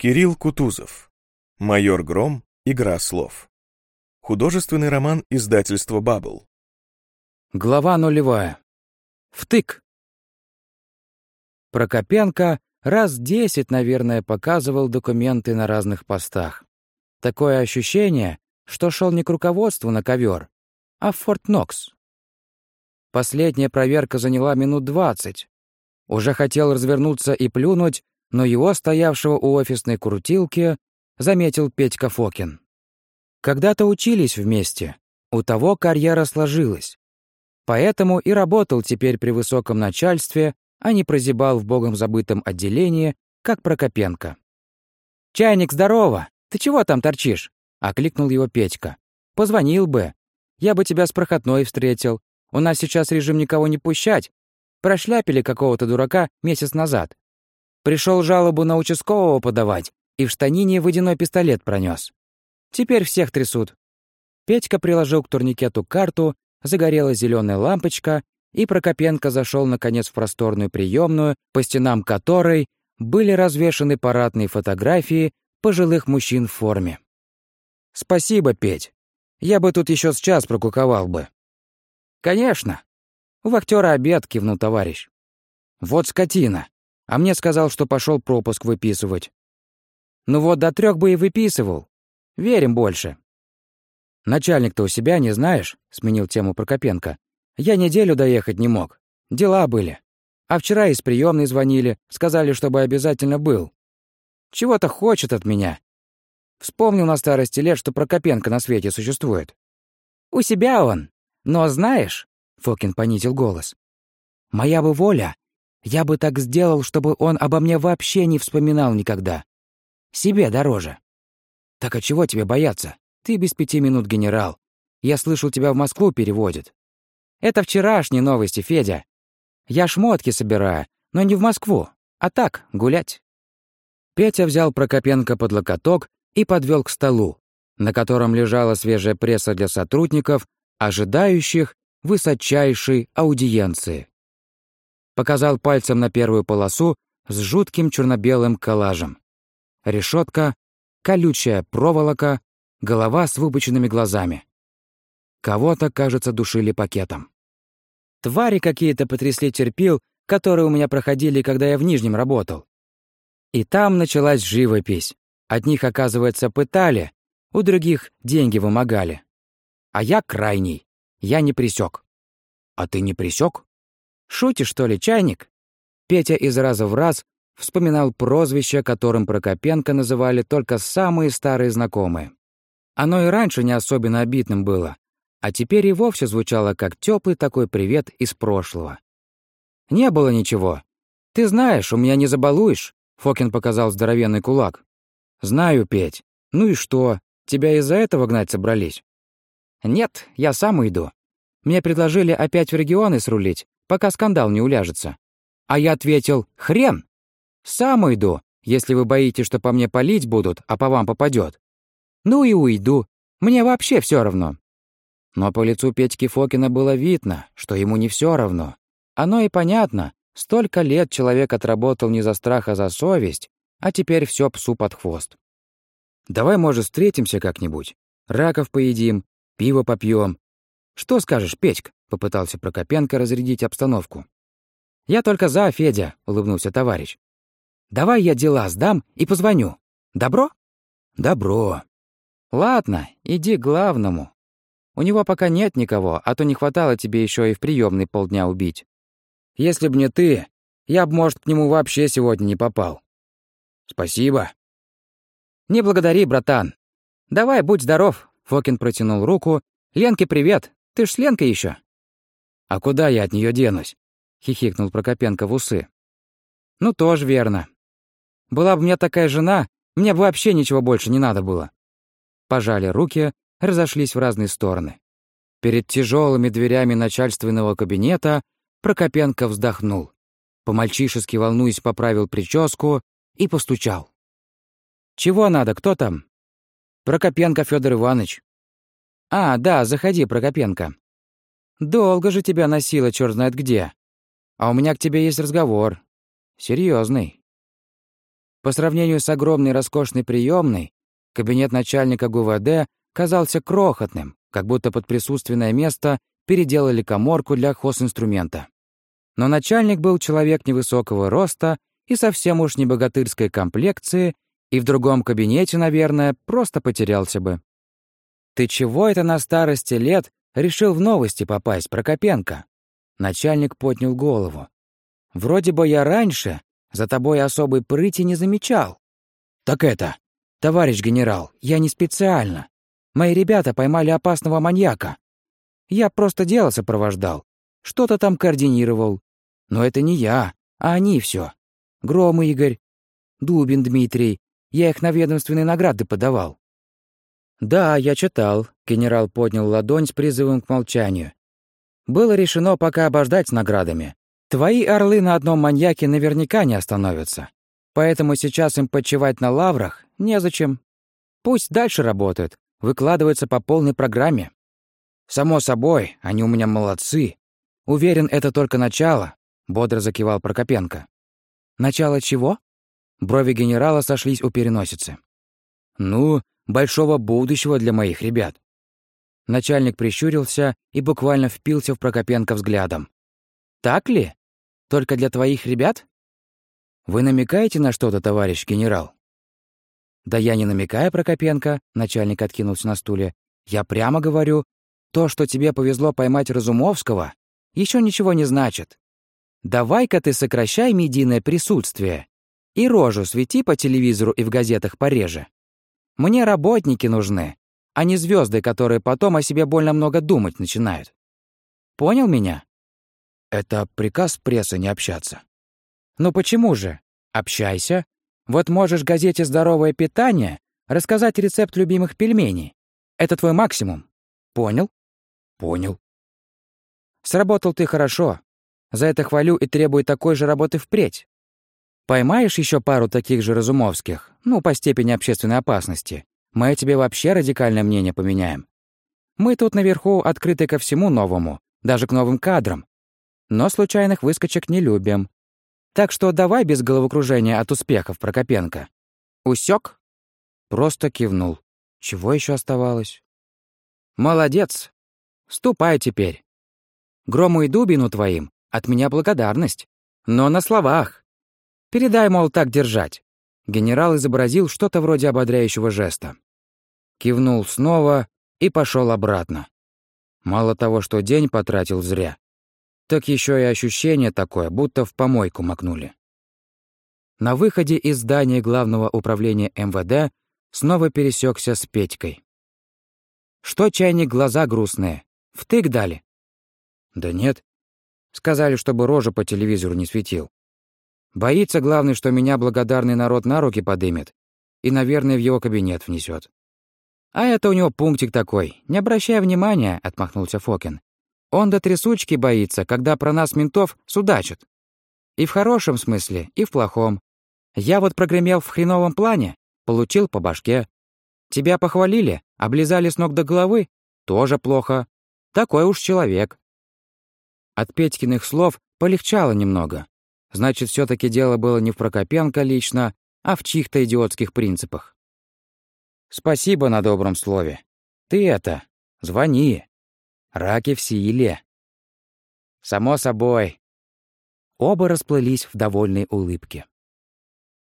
Кирилл Кутузов. Майор Гром. Игра слов. Художественный роман издательства «Бабл». Глава нулевая. Втык. Прокопенко раз десять, наверное, показывал документы на разных постах. Такое ощущение, что шел не к руководству на ковер, а в Форт Нокс. Последняя проверка заняла минут двадцать. Уже хотел развернуться и плюнуть, но его, стоявшего у офисной крутилки, заметил Петька Фокин. Когда-то учились вместе, у того карьера сложилась. Поэтому и работал теперь при высоком начальстве, а не прозябал в богом забытом отделении, как Прокопенко. «Чайник, здорово! Ты чего там торчишь?» — окликнул его Петька. «Позвонил бы. Я бы тебя с проходной встретил. У нас сейчас режим никого не пущать. Прошляпили какого-то дурака месяц назад. Пришел жалобу на участкового подавать и в штанине водяной пистолет пронес. Теперь всех трясут. Петька приложил к турникету карту, загорелась зеленая лампочка, и Прокопенко зашел наконец в просторную приемную, по стенам которой были развешаны парадные фотографии пожилых мужчин в форме. «Спасибо, Петь. Я бы тут еще с час прокуковал бы». «Конечно. У актера обед», — кивнул товарищ. «Вот скотина. А мне сказал, что пошел пропуск выписывать. Ну вот до трех бы и выписывал. Верим больше. Начальник-то у себя не знаешь, сменил тему Прокопенко. Я неделю доехать не мог. Дела были. А вчера из приемной звонили, сказали, чтобы обязательно был. Чего-то хочет от меня. Вспомнил на старости лет, что Прокопенко на свете существует. У себя он. Но знаешь, Фокин понизил голос. Моя бы воля, я бы так сделал, чтобы он обо мне вообще не вспоминал никогда. Себе дороже. Так а чего тебе бояться? Ты без пяти минут генерал. Я слышал, тебя в Москву переводят. Это вчерашние новости, Федя. Я шмотки собираю, но не в Москву, а так, гулять. Петя взял Прокопенко под локоток и подвел к столу, на котором лежала свежая пресса для сотрудников, ожидающих высочайшей аудиенции показал пальцем на первую полосу с жутким черно-белым коллажем. Решетка, колючая проволока, голова с выпученными глазами. Кого-то, кажется, душили пакетом. Твари какие-то потрясли терпил, которые у меня проходили, когда я в Нижнем работал. И там началась живопись. От них, оказывается, пытали, у других деньги вымогали. А я крайний. Я не присек. А ты не присек? Шутишь, что ли, чайник?» Петя из раза в раз вспоминал прозвище, которым Прокопенко называли только самые старые знакомые. Оно и раньше не особенно обидным было, а теперь и вовсе звучало как теплый такой привет из прошлого. «Не было ничего. Ты знаешь, у меня не забалуешь», — Фокин показал здоровенный кулак. «Знаю, Петь. Ну и что, тебя из-за этого гнать собрались?» «Нет, я сам уйду. Мне предложили опять в регионы срулить, пока скандал не уляжется. А я ответил «Хрен! Сам уйду, если вы боитесь, что по мне палить будут, а по вам попадет. Ну и уйду, мне вообще все равно». Но по лицу Петьки Фокина было видно, что ему не все равно. Оно и понятно. Столько лет человек отработал не за страх, а за совесть, а теперь все псу под хвост. «Давай, может, встретимся как-нибудь? Раков поедим, пиво попьем. Что скажешь, Петька?» — попытался Прокопенко разрядить обстановку. «Я только за, Федя», — улыбнулся товарищ. «Давай я дела сдам и позвоню. Добро?» «Добро». «Ладно, иди к главному. У него пока нет никого, а то не хватало тебе еще и в приемный полдня убить. Если б не ты, я б, может, к нему вообще сегодня не попал». «Спасибо». «Не благодари, братан. Давай, будь здоров», — Фокин протянул руку. «Ленке привет. Ты ж с Ленкой еще. «А куда я от нее денусь?» — хихикнул Прокопенко в усы. «Ну, тоже верно. Была бы у меня такая жена, мне бы вообще ничего больше не надо было». Пожали руки, разошлись в разные стороны. Перед тяжелыми дверями начальственного кабинета Прокопенко вздохнул. По-мальчишески волнуясь, поправил прическу и постучал. «Чего надо? Кто там?» «Прокопенко Федор Иванович». «А, да, заходи, Прокопенко. Долго же тебя носило черт знает где. А у меня к тебе есть разговор. Серьезный. По сравнению с огромной роскошной приемной, кабинет начальника ГУВД казался крохотным, как будто под присутственное место переделали коморку для хозинструмента. Но начальник был человек невысокого роста и совсем уж не богатырской комплекции, и в другом кабинете, наверное, просто потерялся бы. «Ты чего это на старости лет решил в новости попасть, Прокопенко?» Начальник поднял голову. «Вроде бы я раньше за тобой особой прыти не замечал». «Так это, товарищ генерал, я не специально. Мои ребята поймали опасного маньяка. Я просто дело сопровождал, что-то там координировал. Но это не я, а они все. Гром Игорь, Дубин Дмитрий, я их на ведомственные награды подавал. «Да, я читал», — генерал поднял ладонь с призывом к молчанию. «Было решено пока обождать с наградами. Твои орлы на одном маньяке наверняка не остановятся. Поэтому сейчас им почивать на лаврах незачем. Пусть дальше работают, выкладываются по полной программе. Само собой, они у меня молодцы. Уверен, это только начало», — бодро закивал Прокопенко. «Начало чего?» Брови генерала сошлись у переносицы. «Ну, большого будущего для моих ребят». Начальник прищурился и буквально впился в Прокопенко взглядом. «Так ли? Только для твоих ребят?» «Вы намекаете на что-то, товарищ генерал?» «Да я не намекаю, Прокопенко», — начальник откинулся на стуле. «Я прямо говорю, то, что тебе повезло поймать Разумовского, еще ничего не значит. Давай-ка ты сокращай медийное присутствие и рожу свети по телевизору и в газетах пореже. Мне работники нужны, а не звезды, которые потом о себе больно много думать начинают. Понял меня? Это приказ прессы не общаться. Ну почему же? Общайся. Вот можешь газете «Здоровое питание» рассказать рецепт любимых пельменей. Это твой максимум. Понял? Понял. Сработал ты хорошо. За это хвалю и требую такой же работы впредь. Поймаешь еще пару таких же Разумовских, ну, по степени общественной опасности, мы тебе вообще радикальное мнение поменяем. Мы тут наверху открыты ко всему новому, даже к новым кадрам. Но случайных выскочек не любим. Так что давай без головокружения от успехов, Прокопенко. Усек? Просто кивнул. Чего еще оставалось? Молодец. Ступай теперь. Грому и Дубину твоим от меня благодарность. Но на словах. Передай, мол, так держать». Генерал изобразил что-то вроде ободряющего жеста. Кивнул снова и пошел обратно. Мало того, что день потратил зря, так еще и ощущение такое, будто в помойку макнули. На выходе из здания главного управления МВД снова пересекся с Петькой. «Что, чайник, глаза грустные? Втык дали?» «Да нет. Сказали, чтобы рожа по телевизору не светил. Боится, главный, что меня благодарный народ на руки подымет и, наверное, в его кабинет внесет. «А это у него пунктик такой. Не обращай внимания», — отмахнулся Фокин. «Он до трясучки боится, когда про нас ментов судачат. И в хорошем смысле, и в плохом. Я вот прогремел в хреновом плане, получил по башке. Тебя похвалили, облизали с ног до головы, тоже плохо. Такой уж человек». От Петькиных слов полегчало немного. Значит, все таки дело было не в Прокопенко лично, а в чьих-то идиотских принципах. Спасибо на добром слове. Ты это, звони. Раки в силе. Само собой. Оба расплылись в довольной улыбке.